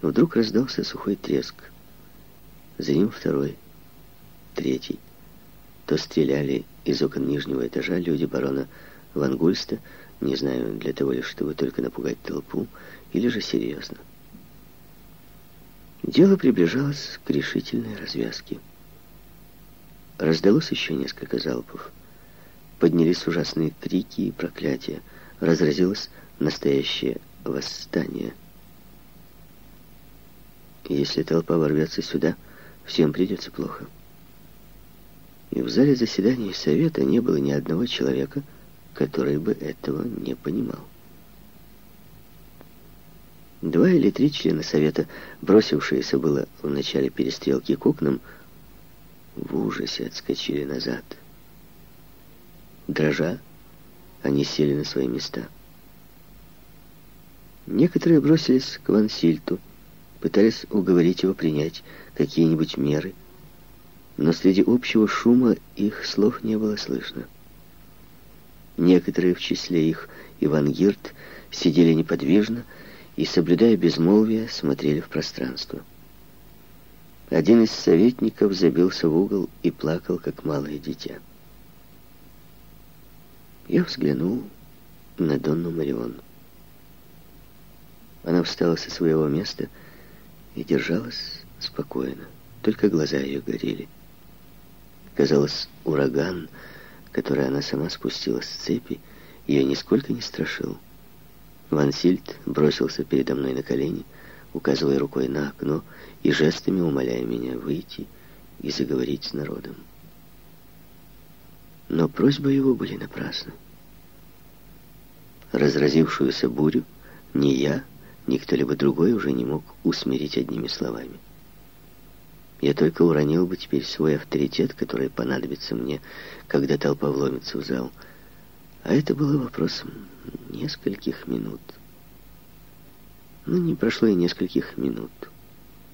Вдруг раздался сухой треск. За ним второй, третий. То стреляли из окон нижнего этажа люди барона Вангульста, не знаю, для того ли, чтобы только напугать толпу, или же серьезно. Дело приближалось к решительной развязке. Раздалось еще несколько залпов. Поднялись ужасные крики и проклятия. Разразилось настоящее восстание. Если толпа ворвется сюда, всем придется плохо. И в зале заседаний совета не было ни одного человека, который бы этого не понимал. Два или три члена совета, бросившиеся было в начале перестрелки к окнам, в ужасе отскочили назад. Дрожа, они сели на свои места. Некоторые бросились к Вансильту, пытались уговорить его принять какие-нибудь меры, но среди общего шума их слов не было слышно. Некоторые, в числе их Иван Гирт, сидели неподвижно и, соблюдая безмолвие, смотрели в пространство. Один из советников забился в угол и плакал, как малое дитя. Я взглянул на Донну Марион. Она встала со своего места и держалась спокойно, только глаза ее горели. Казалось, ураган, который она сама спустила с цепи, ее нисколько не страшил. Вансильд бросился передо мной на колени, указывая рукой на окно и жестами умоляя меня выйти и заговорить с народом. Но просьбы его были напрасны. Разразившуюся бурю ни я, ни кто-либо другой уже не мог усмирить одними словами. Я только уронил бы теперь свой авторитет, который понадобится мне, когда толпа вломится в зал. А это было вопросом нескольких минут. Но не прошло и нескольких минут.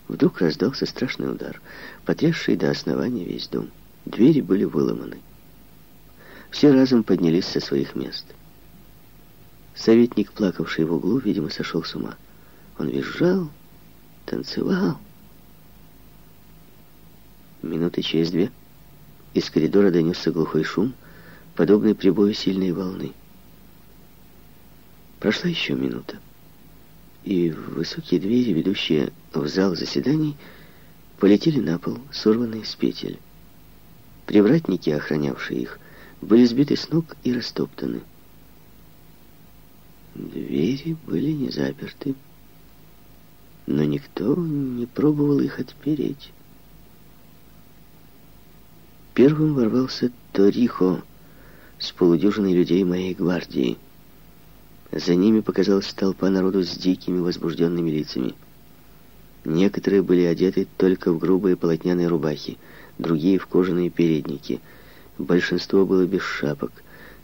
Вдруг раздался страшный удар, потрясший до основания весь дом. Двери были выломаны. Все разом поднялись со своих мест. Советник, плакавший в углу, видимо, сошел с ума. Он визжал, танцевал. Минуты через две из коридора донесся глухой шум, подобный прибою сильной волны. Прошла еще минута, и высокие двери, ведущие в зал заседаний, полетели на пол, сорванные с петель. Привратники, охранявшие их, были сбиты с ног и растоптаны. Двери были не заперты, но никто не пробовал их отпереть. Первым ворвался Торихо с полудюжиной людей моей гвардии. За ними показалась толпа народу с дикими возбужденными лицами. Некоторые были одеты только в грубые полотняные рубахи, другие в кожаные передники. Большинство было без шапок,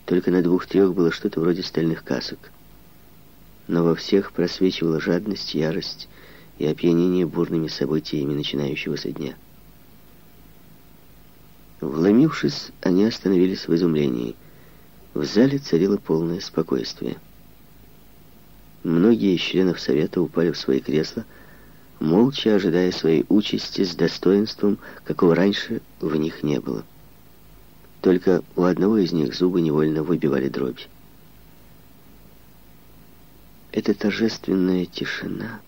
только на двух-трех было что-то вроде стальных касок. Но во всех просвечивала жадность, ярость и опьянение бурными событиями начинающегося дня. Вломившись, они остановились в изумлении. В зале царило полное спокойствие. Многие из членов совета упали в свои кресла, молча ожидая своей участи с достоинством, какого раньше в них не было. Только у одного из них зубы невольно выбивали дробь. Эта торжественная тишина,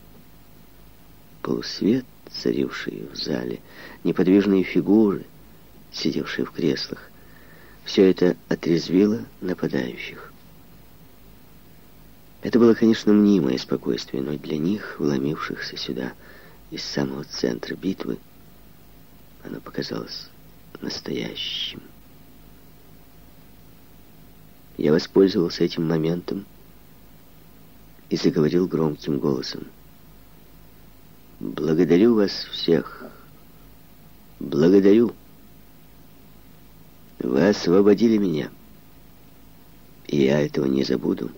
полусвет, царивший в зале, неподвижные фигуры, сидевшие в креслах. Все это отрезвило нападающих. Это было, конечно, мнимое спокойствие, но для них, вломившихся сюда из самого центра битвы, оно показалось настоящим. Я воспользовался этим моментом и заговорил громким голосом. «Благодарю вас всех! Благодарю!» Вы освободили меня. И я этого не забуду.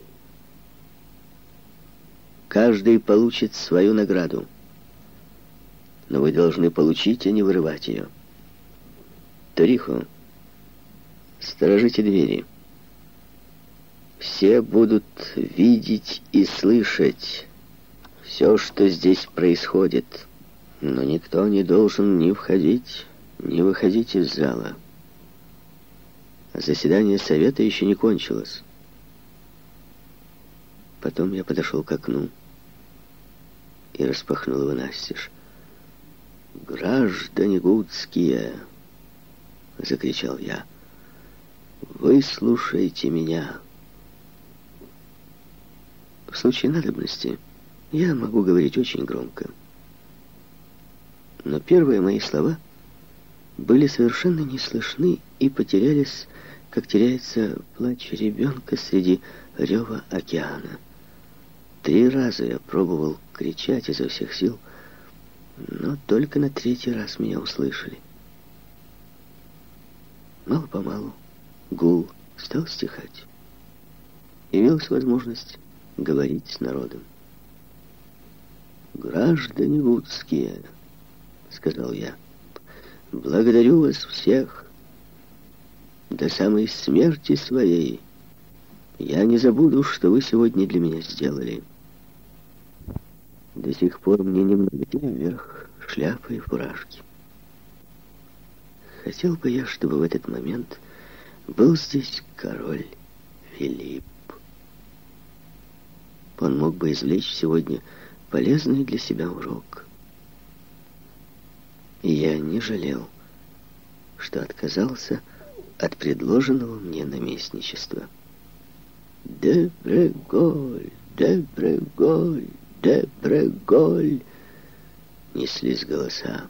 Каждый получит свою награду. Но вы должны получить, а не вырывать ее. Торихо, сторожите двери. Все будут видеть и слышать, все, что здесь происходит, но никто не должен ни входить, ни выходить из зала. Заседание совета еще не кончилось. Потом я подошел к окну и распахнул его настежь. «Граждане гудские!» — закричал я. «Выслушайте меня!» Случае надобности я могу говорить очень громко. Но первые мои слова были совершенно не слышны и потерялись, как теряется плач ребенка среди рева океана. Три раза я пробовал кричать изо всех сил, но только на третий раз меня услышали. Мало-помалу гул стал стихать. Явилась возможность говорить с народом. «Граждане вудские», — сказал я, — «благодарю вас всех. До самой смерти своей я не забуду, что вы сегодня для меня сделали». До сих пор мне немного вверх шляпы и фуражки. Хотел бы я, чтобы в этот момент был здесь король Филипп. Он мог бы извлечь сегодня полезный для себя урок. И я не жалел, что отказался от предложенного мне наместничества. «Де Бреголь! Де Бреголь! Де Бреголь!» Неслись голоса.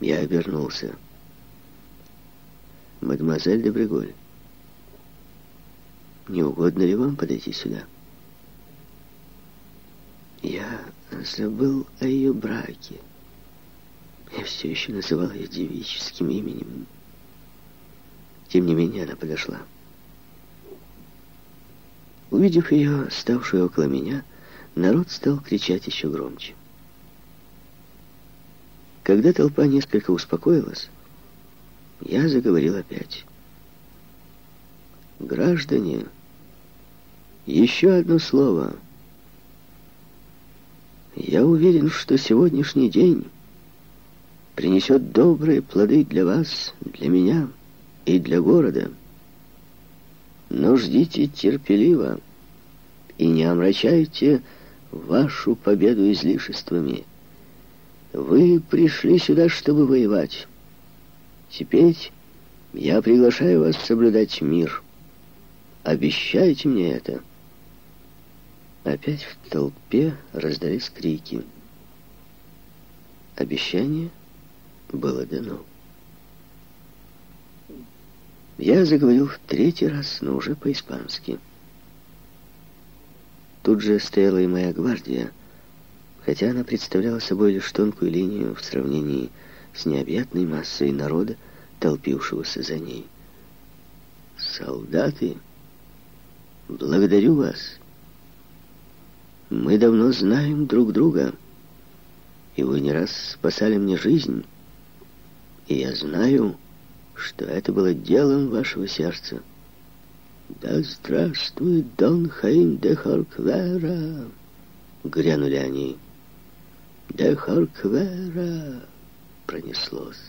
Я обернулся. «Мадемуазель де Бреголь, не угодно ли вам подойти сюда?» Я забыл о ее браке. Я все еще называл ее девическим именем. Тем не менее, она подошла. Увидев ее, ставшую около меня, народ стал кричать еще громче. Когда толпа несколько успокоилась, я заговорил опять. «Граждане, еще одно слово». Я уверен, что сегодняшний день принесет добрые плоды для вас, для меня и для города. Но ждите терпеливо и не омрачайте вашу победу излишествами. Вы пришли сюда, чтобы воевать. Теперь я приглашаю вас соблюдать мир. Обещайте мне это. Опять в толпе раздались крики. Обещание было дано. Я заговорил в третий раз, но уже по-испански. Тут же стояла и моя гвардия, хотя она представляла собой лишь тонкую линию в сравнении с необъятной массой народа, толпившегося за ней. «Солдаты, благодарю вас!» Мы давно знаем друг друга, и вы не раз спасали мне жизнь, и я знаю, что это было делом вашего сердца. Да здравствует Дон Хаим де Хорквера! Грянули они. Де Хорквера! Пронеслось.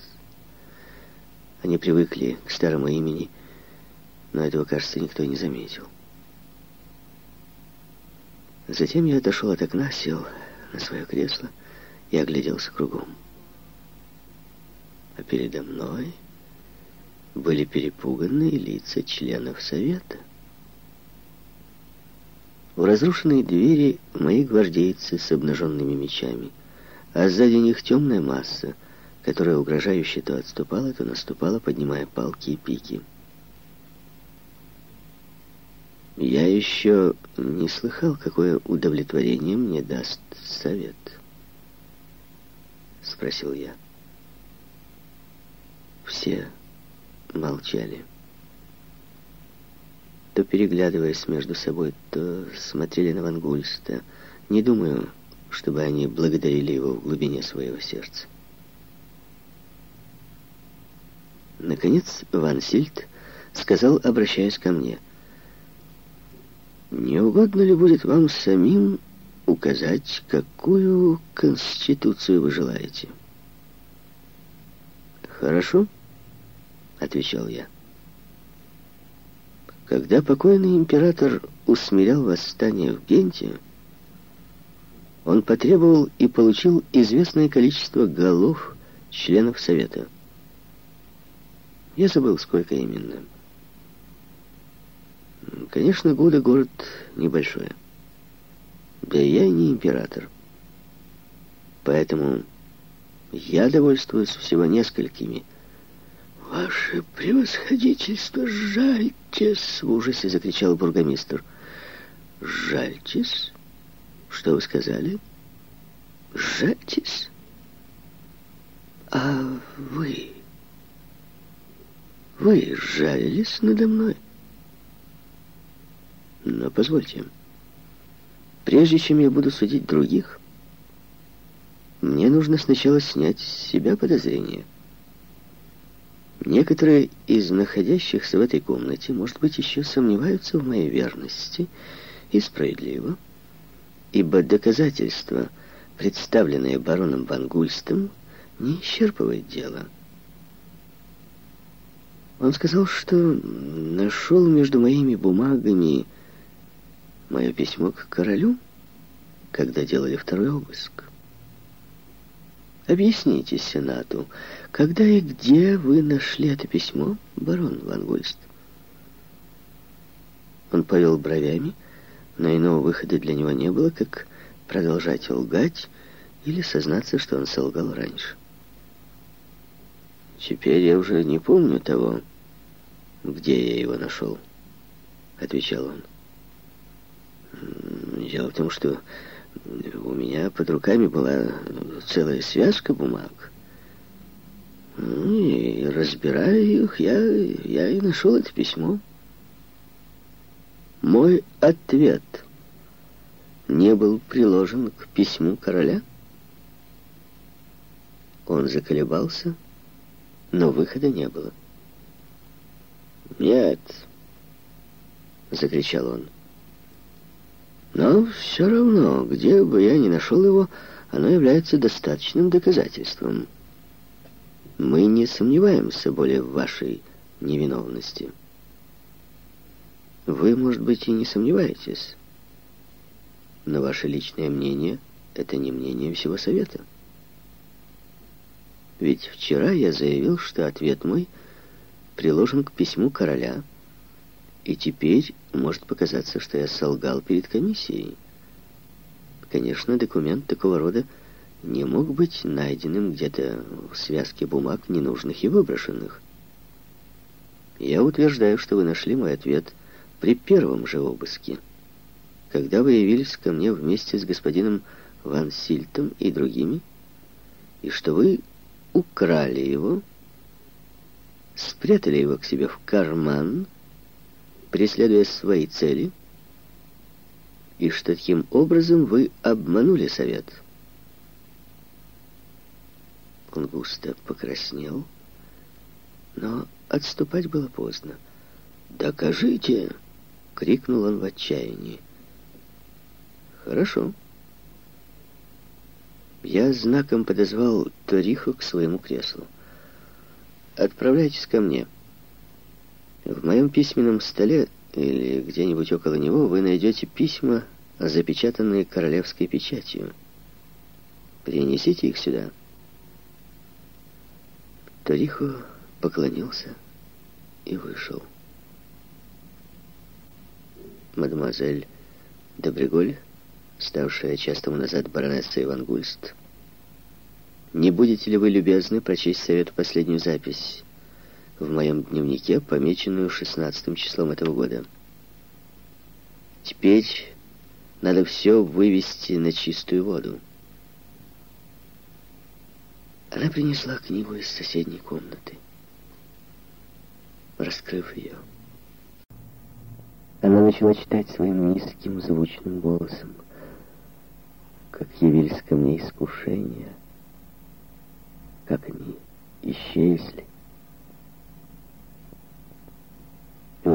Они привыкли к старому имени, но этого, кажется, никто не заметил. Затем я отошел от окна, сел на свое кресло и огляделся кругом. А передо мной были перепуганные лица членов совета. У разрушенной двери мои гвардейцы с обнаженными мечами, а сзади них темная масса, которая угрожающе то отступала, то наступала, поднимая палки и пики. Я еще не слыхал, какое удовлетворение мне даст совет. Спросил я. Все молчали. То переглядываясь между собой, то смотрели на Вангульста. Не думаю, чтобы они благодарили его в глубине своего сердца. Наконец Ван Сильд сказал, обращаясь ко мне — не угодно ли будет вам самим указать, какую конституцию вы желаете. «Хорошо», — отвечал я. Когда покойный император усмирял восстание в Генте, он потребовал и получил известное количество голов членов Совета. Я забыл, сколько именно. Конечно, года город небольшой. Да я не император. Поэтому я довольствуюсь всего несколькими. «Ваше превосходительство, жальтесь!» — в ужасе закричал бургомистр. «Жальтесь? Что вы сказали? Жальтесь? А вы... Вы жалились надо мной?» «Но позвольте, прежде чем я буду судить других, мне нужно сначала снять с себя подозрения». Некоторые из находящихся в этой комнате, может быть, еще сомневаются в моей верности, и справедливо, ибо доказательства, представленные бароном Ван Гульстом, не исчерпывает дело. Он сказал, что нашел между моими бумагами мое письмо к королю, когда делали второй обыск. Объясните Сенату, когда и где вы нашли это письмо, барон Ван Гульст? Он повел бровями, но иного выхода для него не было, как продолжать лгать или сознаться, что он солгал раньше. «Теперь я уже не помню того, где я его нашел», — отвечал он. «Дело в том, что у меня под руками была целая связка бумаг. И разбирая их, я, я и нашел это письмо. Мой ответ не был приложен к письму короля. Он заколебался, но выхода не было. «Нет!» — закричал он. Но все равно, где бы я ни нашел его, оно является достаточным доказательством. Мы не сомневаемся более в вашей невиновности. Вы, может быть, и не сомневаетесь, но ваше личное мнение — это не мнение всего Совета. Ведь вчера я заявил, что ответ мой приложен к письму короля — и теперь может показаться, что я солгал перед комиссией. Конечно, документ такого рода не мог быть найденным где-то в связке бумаг, ненужных и выброшенных. Я утверждаю, что вы нашли мой ответ при первом же обыске, когда вы явились ко мне вместе с господином Ван Сильтом и другими, и что вы украли его, спрятали его к себе в карман, преследуя свои цели, и что таким образом вы обманули совет. Он густо покраснел, но отступать было поздно. «Докажите!» — крикнул он в отчаянии. «Хорошо». Я знаком подозвал Ториху к своему креслу. «Отправляйтесь ко мне». В моем письменном столе или где-нибудь около него вы найдете письма, запечатанные королевской печатью. Принесите их сюда. Торихо поклонился и вышел. Мадемуазель Добреголь, ставшая час тому назад баронессой Иван Гульст, не будете ли вы любезны прочесть совету последнюю запись в моем дневнике, помеченную 16 числом этого года. Теперь надо все вывести на чистую воду. Она принесла книгу из соседней комнаты. Раскрыв ее, она начала читать своим низким звучным голосом, как явились ко мне искушения, как они исчезли,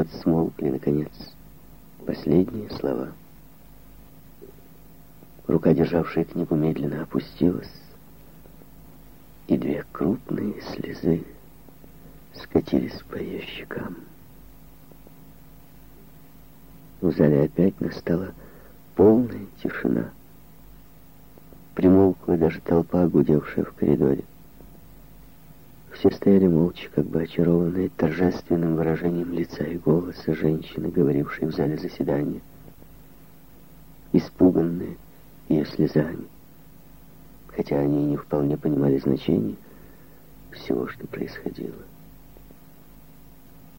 вот смолкли, наконец, последние слова. Рука, державшая книгу, медленно опустилась, и две крупные слезы скатились по ее щекам. В зале опять настала полная тишина. Примолкла даже толпа, гудевшая в коридоре. Все стояли молча, как бы очарованные торжественным выражением лица и голоса женщины, говорившей в зале заседания. Испуганные ее слезами. Хотя они не вполне понимали значение всего, что происходило.